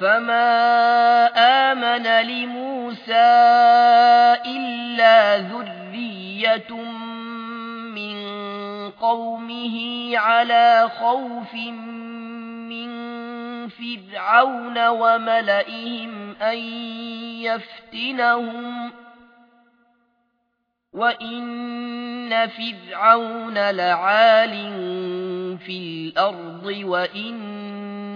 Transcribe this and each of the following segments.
فما آمن لموسى إلا ذرية قومه على خوف من فرعون وملئهم أن يفتنهم وإن فرعون لعال في الأرض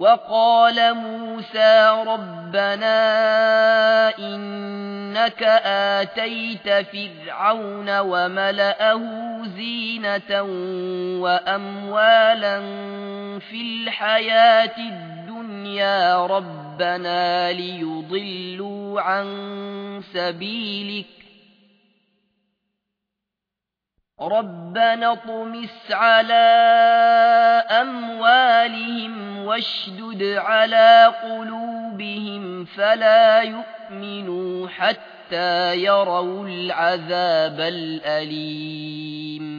وقال موسى ربنا إنك آتيت فرعون وملأه زينة وأموالا في الحياة الدنيا ربنا ليضلوا عن سبيلك ربنا طمس على أموالهم واشدد على قلوبهم فلا يؤمنوا حتى يروا العذاب الأليم.